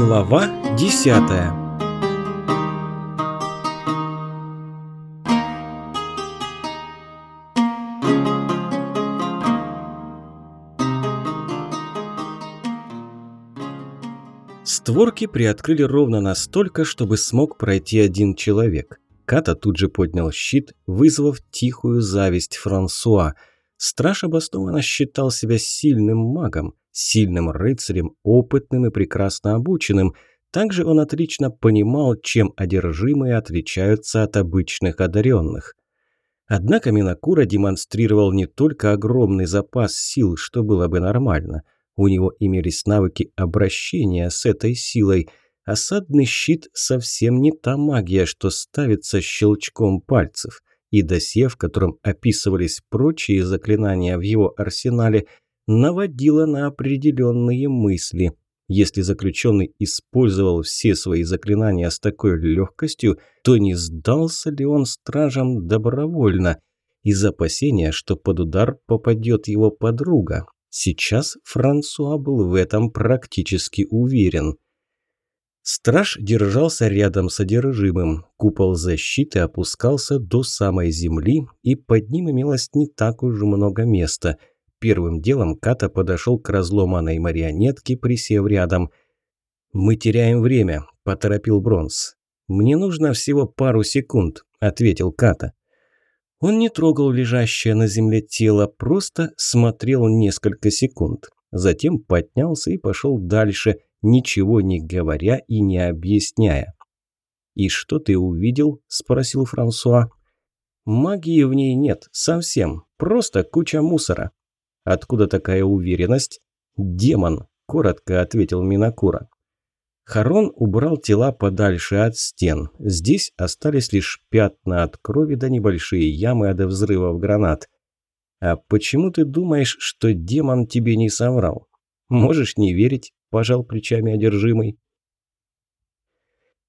Глава десятая Створки приоткрыли ровно настолько, чтобы смог пройти один человек. Ката тут же поднял щит, вызвав тихую зависть Франсуа. Страж обоснованно считал себя сильным магом, сильным рыцарем, опытным и прекрасно обученным. Также он отлично понимал, чем одержимые отличаются от обычных одаренных. Однако Минакура демонстрировал не только огромный запас сил, что было бы нормально. У него имелись навыки обращения с этой силой. Осадный щит совсем не та магия, что ставится щелчком пальцев. И досье, в котором описывались прочие заклинания в его арсенале – наводила на определенные мысли. Если заключенный использовал все свои заклинания с такой легкостью, то не сдался ли он стражам добровольно из опасения, что под удар попадет его подруга? Сейчас Франсуа был в этом практически уверен. Страж держался рядом с одержимым. Купол защиты опускался до самой земли, и под ним имелось не так уж много места – Первым делом Ката подошел к разломанной марионетке, присев рядом. «Мы теряем время», – поторопил Бронз. «Мне нужно всего пару секунд», – ответил Ката. Он не трогал лежащее на земле тело, просто смотрел несколько секунд. Затем поднялся и пошел дальше, ничего не говоря и не объясняя. «И что ты увидел?» – спросил Франсуа. «Магии в ней нет, совсем. Просто куча мусора. Откуда такая уверенность? Демон, коротко ответил Минакура. Харон убрал тела подальше от стен. Здесь остались лишь пятна от крови да небольшие ямы от взрывов гранат. «А почему ты думаешь, что демон тебе не соврал?» «Можешь не верить», – пожал плечами одержимый.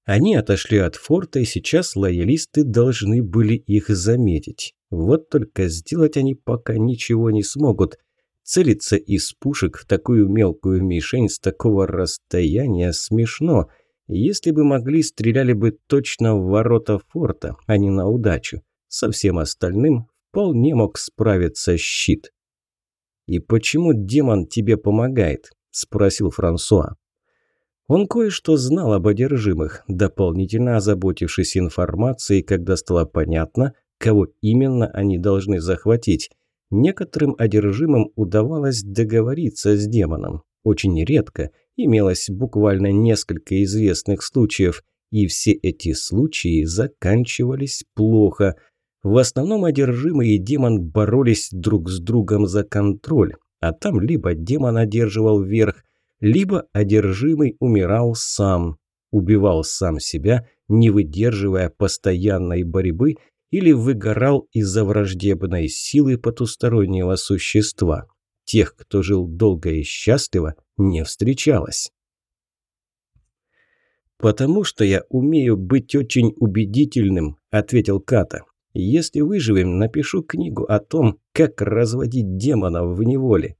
Они отошли от форта, и сейчас лоялисты должны были их заметить. Вот только сделать они пока ничего не смогут. Целиться из пушек в такую мелкую мишень с такого расстояния смешно. Если бы могли, стреляли бы точно в ворота форта, а не на удачу. Со всем остальным вполне мог справиться щит. «И почему демон тебе помогает?» – спросил Франсуа. Он кое-что знал об одержимых, дополнительно озаботившись информацией, когда стало понятно, кого именно они должны захватить. Некоторым одержимым удавалось договориться с демоном. Очень редко имелось буквально несколько известных случаев, и все эти случаи заканчивались плохо. В основном одержимый и демон боролись друг с другом за контроль, а там либо демон одерживал верх, либо одержимый умирал сам, убивал сам себя, не выдерживая постоянной борьбы или выгорал из-за враждебной силы потустороннего существа. Тех, кто жил долго и счастливо, не встречалось. «Потому что я умею быть очень убедительным», – ответил Ката. «Если выживем, напишу книгу о том, как разводить демонов в неволе».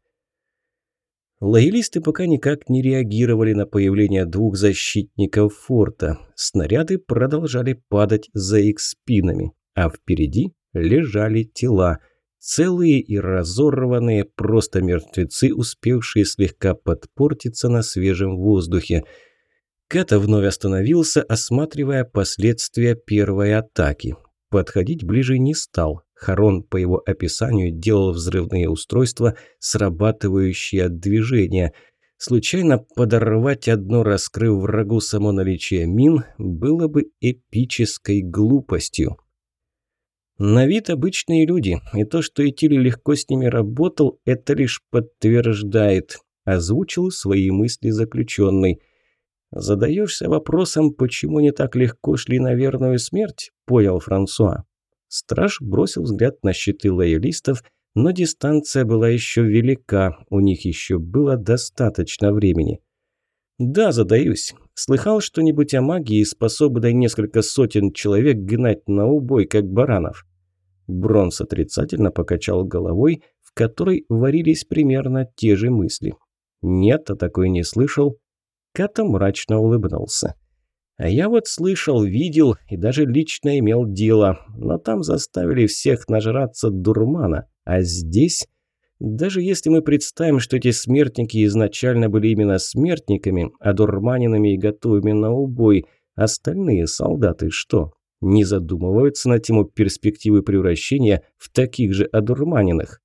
Лоялисты пока никак не реагировали на появление двух защитников форта. Снаряды продолжали падать за их спинами а впереди лежали тела. Целые и разорванные, просто мертвецы, успевшие слегка подпортиться на свежем воздухе. Ката вновь остановился, осматривая последствия первой атаки. Подходить ближе не стал. Харон, по его описанию, делал взрывные устройства, срабатывающие от движения. Случайно подорвать одно, раскрыв врагу само наличие мин, было бы эпической глупостью. На вид обычные люди, и то, что Этили легко с ними работал, это лишь подтверждает, озвучил свои мысли заключенный. Задаешься вопросом, почему не так легко шли на верную смерть, понял Франсуа. Страж бросил взгляд на щиты лоялистов, но дистанция была еще велика, у них еще было достаточно времени. «Да, задаюсь. Слыхал что-нибудь о магии, способной несколько сотен человек гнать на убой, как баранов?» Бронс отрицательно покачал головой, в которой варились примерно те же мысли. «Нет, о такой не слышал». Ката мрачно улыбнулся. А я вот слышал, видел и даже лично имел дело, но там заставили всех нажраться дурмана, а здесь... Даже если мы представим, что эти смертники изначально были именно смертниками, а дурманинами и готовыми на убой, остальные солдаты что? Не задумываются на тему перспективы превращения в таких же одурманенных?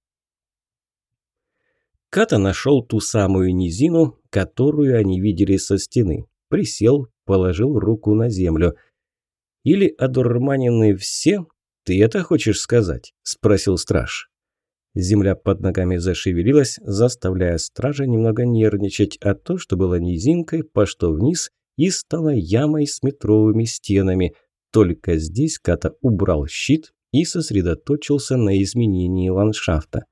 Ката нашел ту самую низину, которую они видели со стены. Присел, положил руку на землю. «Или одурманены все? Ты это хочешь сказать?» – спросил страж. Земля под ногами зашевелилась, заставляя стража немного нервничать, а то, что было низинкой, пошло вниз и стало ямой с метровыми стенами. Только здесь Ката убрал щит и сосредоточился на изменении ландшафта.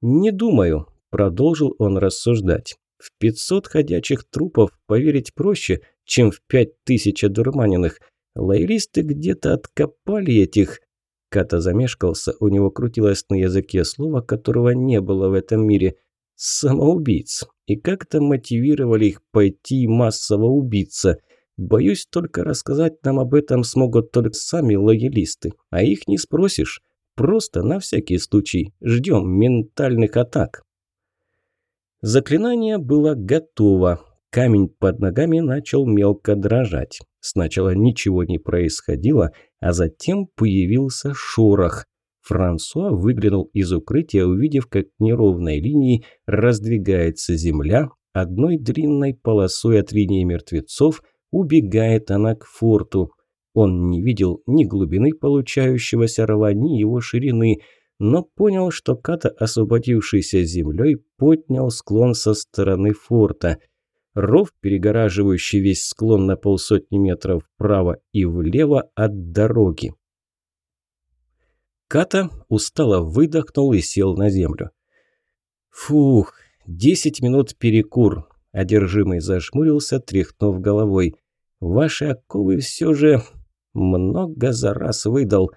«Не думаю», – продолжил он рассуждать. «В пятьсот ходячих трупов поверить проще, чем в пять тысяч одурманенных. Лоялисты где-то откопали этих Ката замешкался, у него крутилось на языке слово, которого не было в этом мире. Самоубийц. И как-то мотивировали их пойти массово убиться. Боюсь, только рассказать нам об этом смогут только сами лоялисты. А их не спросишь. Просто на всякий случай ждем ментальных атак. Заклинание было готово. Камень под ногами начал мелко дрожать. Сначала ничего не происходило, а затем появился шорох. Франсуа выглянул из укрытия, увидев, как неровной линией раздвигается земля, одной длинной полосой от линии мертвецов убегает она к форту. Он не видел ни глубины получающегося рва, ни его ширины, но понял, что Ката, освободившийся землей, поднял склон со стороны форта – Ров, перегораживающий весь склон на полсотни метров вправо и влево от дороги. Ката устало выдохнул и сел на землю. «Фух, десять минут перекур», – одержимый зажмурился, тряхнув головой. «Ваши оковы все же много за раз выдал».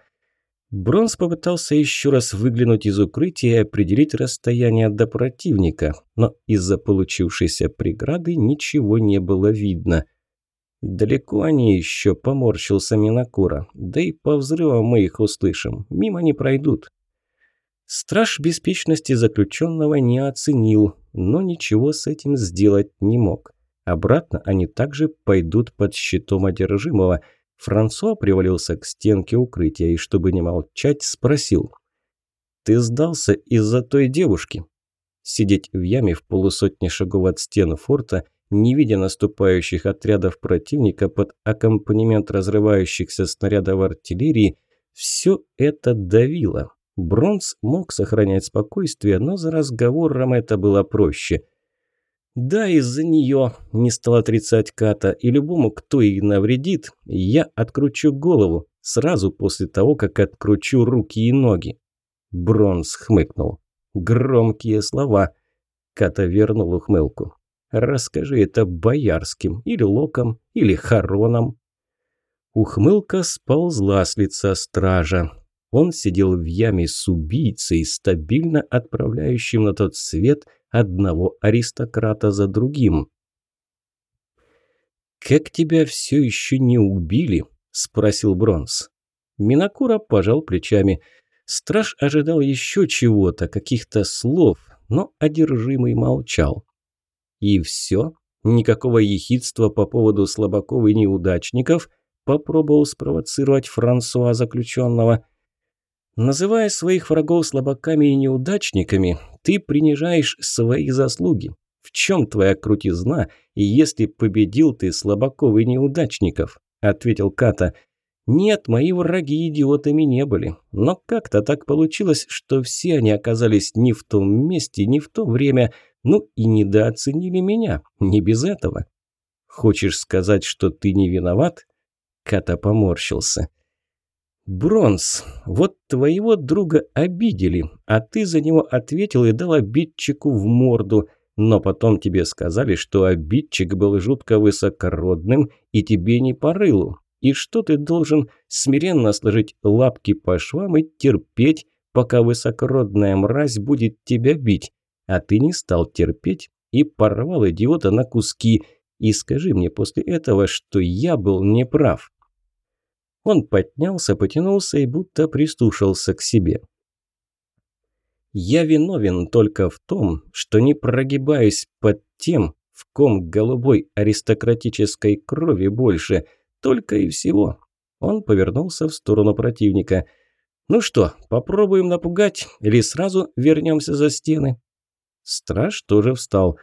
Бронз попытался еще раз выглянуть из укрытия и определить расстояние до противника, но из-за получившейся преграды ничего не было видно. «Далеко они еще», – поморщился Минакура. «Да и по взрывам мы их услышим. Мимо не пройдут». Страж беспечности заключенного не оценил, но ничего с этим сделать не мог. Обратно они также пойдут под щитом одержимого – Франсуа привалился к стенке укрытия и, чтобы не молчать, спросил. «Ты сдался из-за той девушки?» Сидеть в яме в полусотне шагов от стены форта, не видя наступающих отрядов противника под аккомпанемент разрывающихся снарядов артиллерии, все это давило. Бронз мог сохранять спокойствие, но за разговором это было проще – да, из-за нее, не стал отрицать Ката, и любому, кто ей навредит, я откручу голову, сразу после того, как откручу руки и ноги. Бронз хмыкнул. Громкие слова. Ката вернул ухмылку. Расскажи это боярским, или локом, или хороном. Ухмылка сползла с лица стража. Он сидел в яме с убийцей, стабильно отправляющим на тот свет – одного аристократа за другим. «Как тебя все еще не убили?» – спросил Бронз. Минакура пожал плечами. Страж ожидал еще чего-то, каких-то слов, но одержимый молчал. «И все? Никакого ехидства по поводу слабаков и неудачников?» – попробовал спровоцировать Франсуа заключенного. Называя своих врагов слабаками и неудачниками, ты принижаешь свои заслуги. В чем твоя крутизна, и если победил ты слабаков и неудачников?» – ответил Ката. «Нет, мои враги идиотами не были, но как-то так получилось, что все они оказались не в том месте, не в то время, ну и недооценили меня, не без этого». «Хочешь сказать, что ты не виноват?» Ката поморщился. «Бронз, вот твоего друга обидели, а ты за него ответил и дал обидчику в морду. Но потом тебе сказали, что обидчик был жутко высокородным и тебе не по рылу. И что ты должен смиренно сложить лапки по швам и терпеть, пока высокородная мразь будет тебя бить. А ты не стал терпеть и порвал идиота на куски. и скажи мне после этого, что я был неправ». Он поднялся, потянулся и будто пристушился к себе. «Я виновен только в том, что не прогибаюсь под тем, в ком голубой аристократической крови больше, только и всего». Он повернулся в сторону противника. «Ну что, попробуем напугать или сразу вернемся за стены?» Страж тоже встал.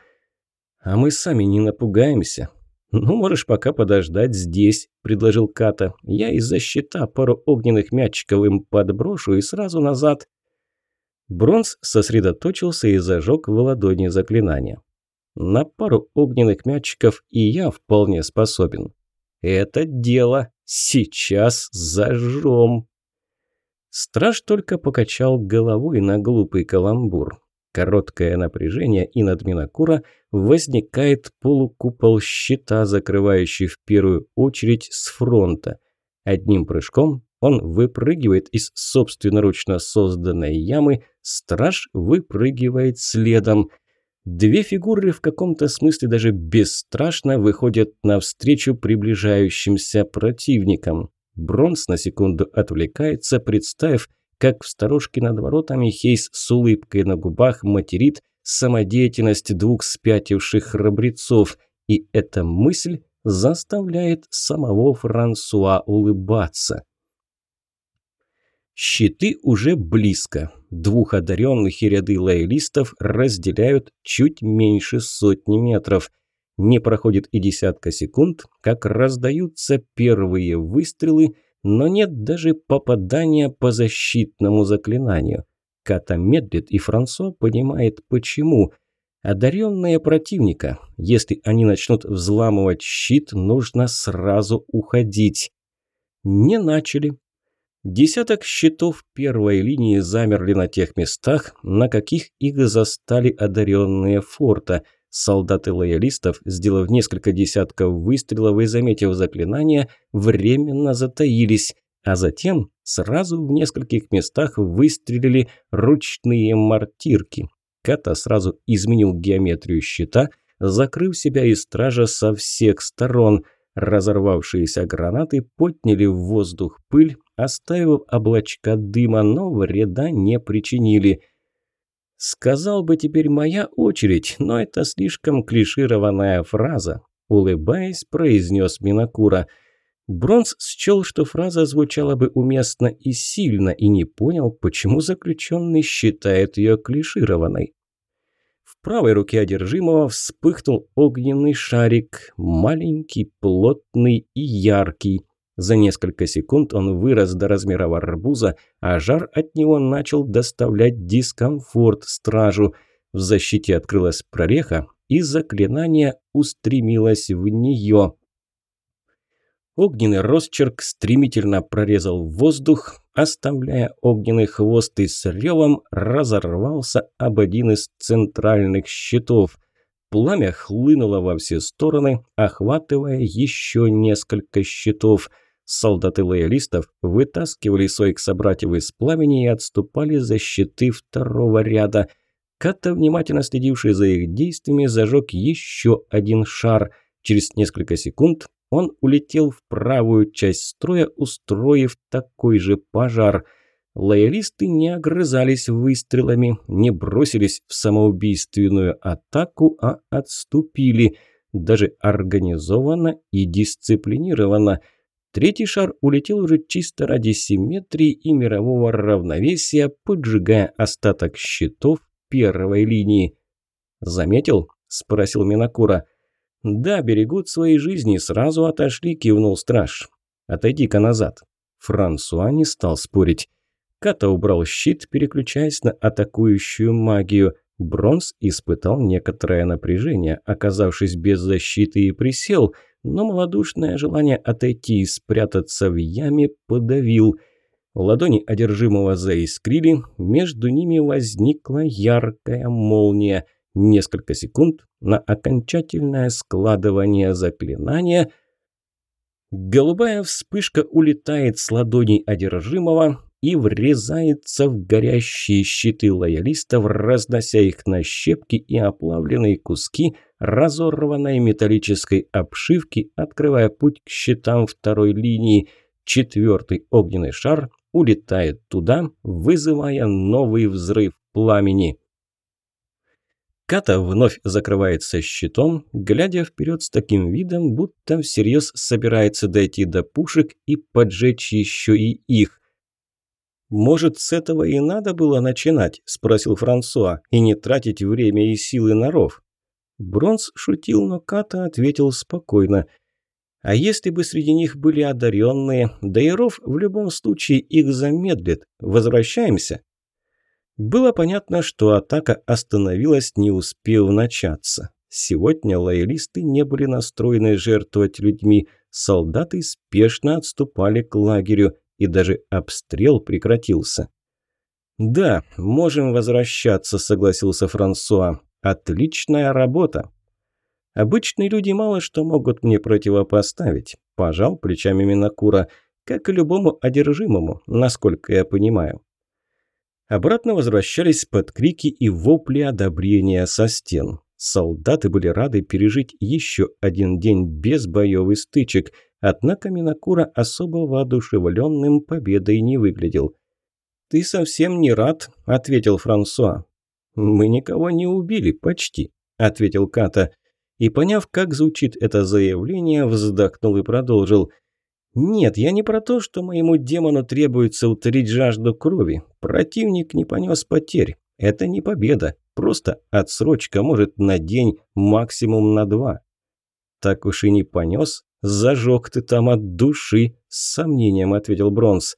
«А мы сами не напугаемся. «Ну, можешь пока подождать здесь», – предложил Ката. «Я из-за щита пару огненных мячиков им подброшу и сразу назад». Бронз сосредоточился и зажег в ладони заклинание. «На пару огненных мячиков и я вполне способен. Это дело сейчас зажжем». Страж только покачал головой на глупый каламбур. Короткое напряжение, и над Минакура возникает полукупол щита, закрывающий в первую очередь с фронта. Одним прыжком он выпрыгивает из собственноручно созданной ямы, страж выпрыгивает следом. Две фигуры в каком-то смысле даже бесстрашно выходят навстречу приближающимся противникам. Бронз на секунду отвлекается, представив, как в сторожке над воротами Хейс с улыбкой на губах материт самодеятельность двух спятивших храбрецов, и эта мысль заставляет самого Франсуа улыбаться. Щиты уже близко. Двух одаренных и ряды лоялистов разделяют чуть меньше сотни метров. Не проходит и десятка секунд, как раздаются первые выстрелы – но нет даже попадания по защитному заклинанию. Ката медлит, и Франсуа понимает, почему. Одаренные противника. Если они начнут взламывать щит, нужно сразу уходить. Не начали. Десяток щитов первой линии замерли на тех местах, на каких их застали одаренные форта – Солдаты лоялистов, сделав несколько десятков выстрелов и заметив заклинание, временно затаились, а затем сразу в нескольких местах выстрелили ручные мортирки. Ката сразу изменил геометрию щита, закрыв себя и стража со всех сторон. Разорвавшиеся гранаты подняли в воздух пыль, оставив облачка дыма, но вреда не причинили – Сказал бы теперь моя очередь, но это слишком клишированная фраза. Улыбаясь, произнес Минакура. Бронз счел, что фраза звучала бы уместно и сильно, и не понял, почему заключенный считает ее клишированной. В правой руке одержимого вспыхнул огненный шарик, маленький, плотный и яркий. За несколько секунд он вырос до размера арбуза, а жар от него начал доставлять дискомфорт стражу. В защите открылась прореха, и заклинание устремилось в нее. Огненный росчерк стремительно прорезал воздух, оставляя огненный хвост и с ревом разорвался об один из центральных щитов. Пламя хлынуло во все стороны, охватывая еще несколько щитов – Солдаты лоялистов вытаскивали своих собратьев из пламени и отступали за щиты второго ряда. Ката, внимательно следивший за их действиями, зажег еще один шар. Через несколько секунд он улетел в правую часть строя, устроив такой же пожар. Лоялисты не огрызались выстрелами, не бросились в самоубийственную атаку, а отступили, даже организованно и дисциплинированно – Третий шар улетел уже чисто ради симметрии и мирового равновесия, поджигая остаток щитов первой линии. «Заметил?» – спросил Минакура. «Да, берегут свои жизни, сразу отошли», – кивнул страж. «Отойди-ка назад». Франсуа не стал спорить. Ката убрал щит, переключаясь на атакующую магию. Бронз испытал некоторое напряжение, оказавшись без защиты и присел – но малодушное желание отойти и спрятаться в яме подавил. Ладони одержимого заискрили, между ними возникла яркая молния. Несколько секунд на окончательное складывание заклинания. Голубая вспышка улетает с ладоней одержимого, и врезается в горящие щиты лоялистов, разнося их на щепки и оплавленные куски разорванной металлической обшивки, открывая путь к щитам второй линии. Четвертый огненный шар улетает туда, вызывая новый взрыв пламени. Ката вновь закрывается щитом, глядя вперед с таким видом, будто всерьез собирается дойти до пушек и поджечь еще и их. «Может, с этого и надо было начинать?» – спросил Франсуа, – «и не тратить время и силы на ров?» Бронз шутил, но Ката ответил спокойно. «А если бы среди них были одаренные, да и ров в любом случае их замедлит. Возвращаемся?» Было понятно, что атака остановилась, не успев начаться. Сегодня лоялисты не были настроены жертвовать людьми, солдаты спешно отступали к лагерю, и даже обстрел прекратился. «Да, можем возвращаться», – согласился Франсуа. «Отличная работа». «Обычные люди мало что могут мне противопоставить», – пожал плечами Минакура, как и любому одержимому, насколько я понимаю. Обратно возвращались под крики и вопли одобрения со стен. Солдаты были рады пережить еще один день без боевых стычек, однако Минакура особо воодушевленным победой не выглядел. «Ты совсем не рад», – ответил Франсуа. «Мы никого не убили, почти», – ответил Ката. И, поняв, как звучит это заявление, вздохнул и продолжил – «Нет, я не про то, что моему демону требуется утолить жажду крови. Противник не понес потерь. Это не победа. Просто отсрочка, может, на день, максимум на два». «Так уж и не понес. Зажег ты там от души», – с сомнением ответил Бронз.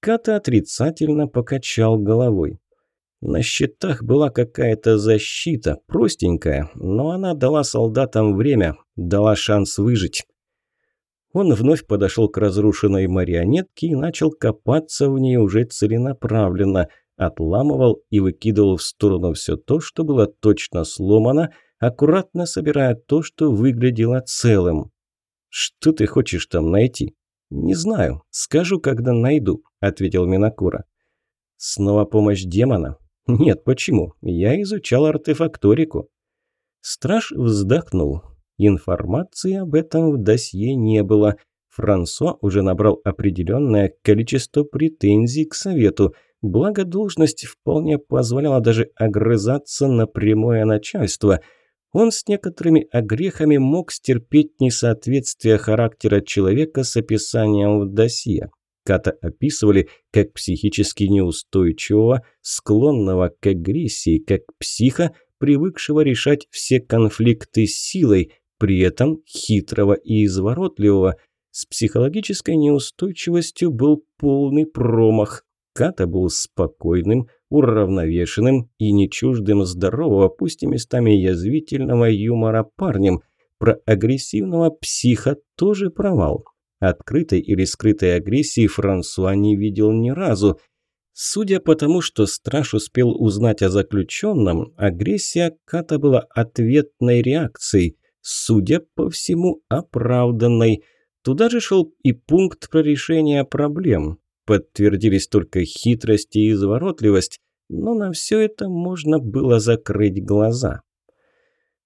Ката отрицательно покачал головой. На щитах была какая-то защита, простенькая, но она дала солдатам время, дала шанс выжить. Он вновь подошел к разрушенной марионетке и начал копаться в ней уже целенаправленно, отламывал и выкидывал в сторону все то, что было точно сломано, аккуратно собирая то, что выглядело целым. «Что ты хочешь там найти?» «Не знаю. Скажу, когда найду», – ответил Минакура. «Снова помощь демона?» «Нет, почему? Я изучал артефакторику». Страж вздохнул. Информации об этом в досье не было. Франсуа уже набрал определенное количество претензий к совету, благо должность вполне позволяла даже огрызаться на прямое начальство. Он с некоторыми огрехами мог стерпеть несоответствие характера человека с описанием в досье. Ката описывали как психически неустойчивого, склонного к агрессии, как психа, привыкшего решать все конфликты силой, при этом хитрого и изворотливого. С психологической неустойчивостью был полный промах. Ката был спокойным, уравновешенным и не чуждым здорового, пусть и местами язвительного юмора парнем. Про агрессивного психа тоже провал. Открытой или скрытой агрессии Франсуа не видел ни разу. Судя по тому, что страж успел узнать о заключенном, агрессия Ката была ответной реакцией судя по всему, оправданной. Туда же шел и пункт про решение проблем. Подтвердились только хитрость и изворотливость, но на все это можно было закрыть глаза.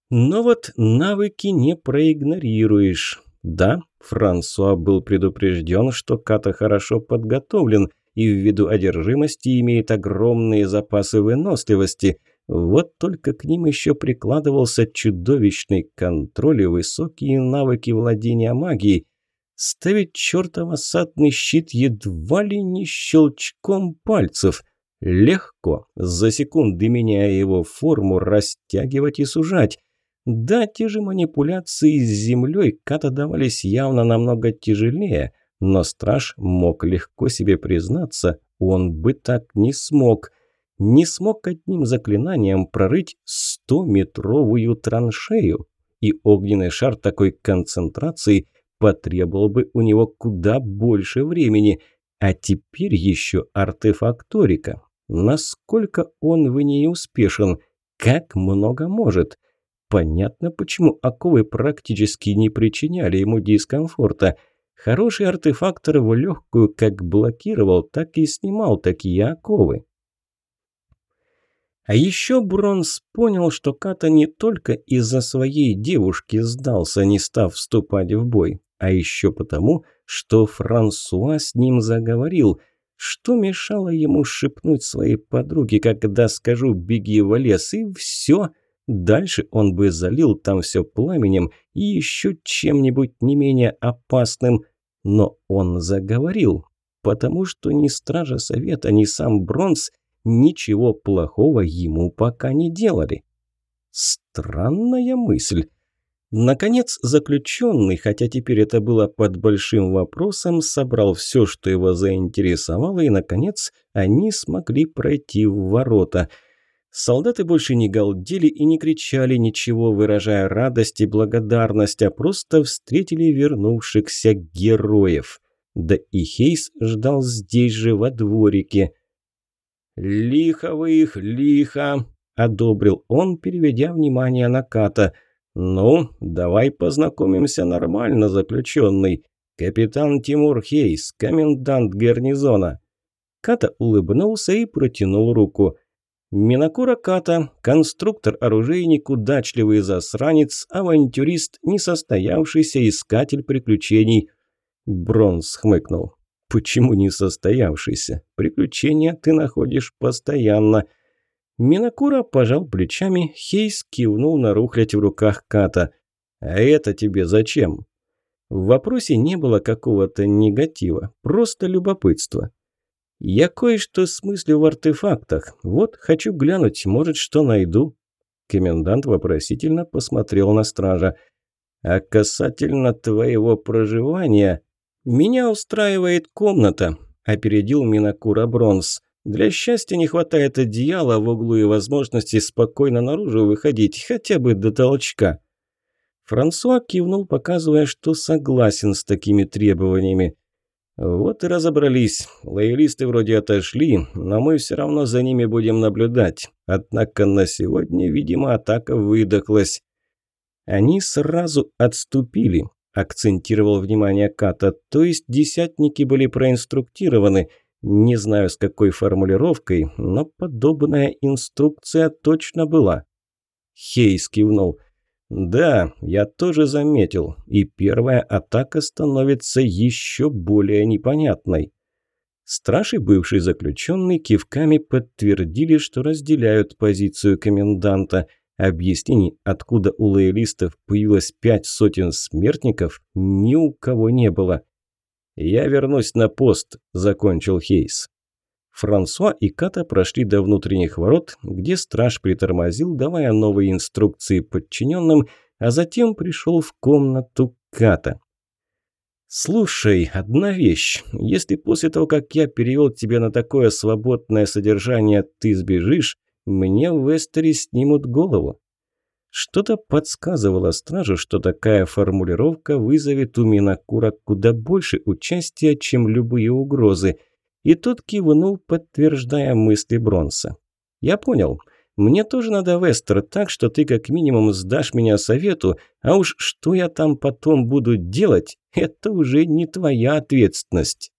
Но вот навыки не проигнорируешь. Да, Франсуа был предупрежден, что Ката хорошо подготовлен и ввиду одержимости имеет огромные запасы выносливости – вот только к ним еще прикладывался чудовищный контроль и высокие навыки владения магией. Ставить чертов осадный щит едва ли не щелчком пальцев. Легко, за секунды меняя его форму, растягивать и сужать. Да, те же манипуляции с землей Ката давались явно намного тяжелее, но страж мог легко себе признаться, он бы так не смог – не смог одним заклинанием прорыть стометровую траншею, и огненный шар такой концентрации потребовал бы у него куда больше времени, а теперь еще артефакторика. Насколько он в ней успешен, как много может. Понятно, почему оковы практически не причиняли ему дискомфорта. Хороший артефактор в легкую как блокировал, так и снимал такие оковы. А еще Бронс понял, что Ката не только из-за своей девушки сдался, не став вступать в бой, а еще потому, что Франсуа с ним заговорил. Что мешало ему шепнуть своей подруге, когда скажу «беги в лес» и все. Дальше он бы залил там все пламенем и еще чем-нибудь не менее опасным. Но он заговорил, потому что ни Стража Совета, ни сам Бронс – ничего плохого ему пока не делали. Странная мысль. Наконец, заключенный, хотя теперь это было под большим вопросом, собрал все, что его заинтересовало, и, наконец, они смогли пройти в ворота. Солдаты больше не галдели и не кричали ничего, выражая радость и благодарность, а просто встретили вернувшихся героев. Да и Хейс ждал здесь же, во дворике – «Лихо вы их, лихо!» – одобрил он, переведя внимание на Ката. «Ну, давай познакомимся нормально, заключенный. Капитан Тимур Хейс, комендант гарнизона». Ката улыбнулся и протянул руку. Минакура Ката, конструктор-оружейник, удачливый засранец, авантюрист, несостоявшийся искатель приключений. Бронз хмыкнул. Почему не состоявшийся? Приключения ты находишь постоянно. Минакура пожал плечами, Хейс кивнул на рухлядь в руках Ката. «А это тебе зачем?» В вопросе не было какого-то негатива, просто любопытство. «Я кое-что смыслю в артефактах. Вот, хочу глянуть, может, что найду». Комендант вопросительно посмотрел на стража. «А касательно твоего проживания...» «Меня устраивает комната», – опередил Минакура Бронз. «Для счастья не хватает одеяла в углу и возможности спокойно наружу выходить, хотя бы до толчка». Франсуа кивнул, показывая, что согласен с такими требованиями. «Вот и разобрались. Лоялисты вроде отошли, но мы все равно за ними будем наблюдать. Однако на сегодня, видимо, атака выдохлась». Они сразу отступили акцентировал внимание Ката. То есть десятники были проинструктированы. Не знаю, с какой формулировкой, но подобная инструкция точно была. Хейс кивнул. «Да, я тоже заметил, и первая атака становится еще более непонятной». Страж и бывший заключенный кивками подтвердили, что разделяют позицию коменданта – Объяснений, откуда у лоялистов появилось пять сотен смертников, ни у кого не было. «Я вернусь на пост», – закончил Хейс. Франсуа и Ката прошли до внутренних ворот, где страж притормозил, давая новые инструкции подчиненным, а затем пришел в комнату Ката. «Слушай, одна вещь. Если после того, как я перевел тебя на такое свободное содержание, ты сбежишь, мне в Вестере снимут голову. Что-то подсказывало стражу, что такая формулировка вызовет у Минакура куда больше участия, чем любые угрозы. И тот кивнул, подтверждая мысли Бронса. «Я понял. Мне тоже надо Вестер, так что ты как минимум сдашь меня совету, а уж что я там потом буду делать, это уже не твоя ответственность».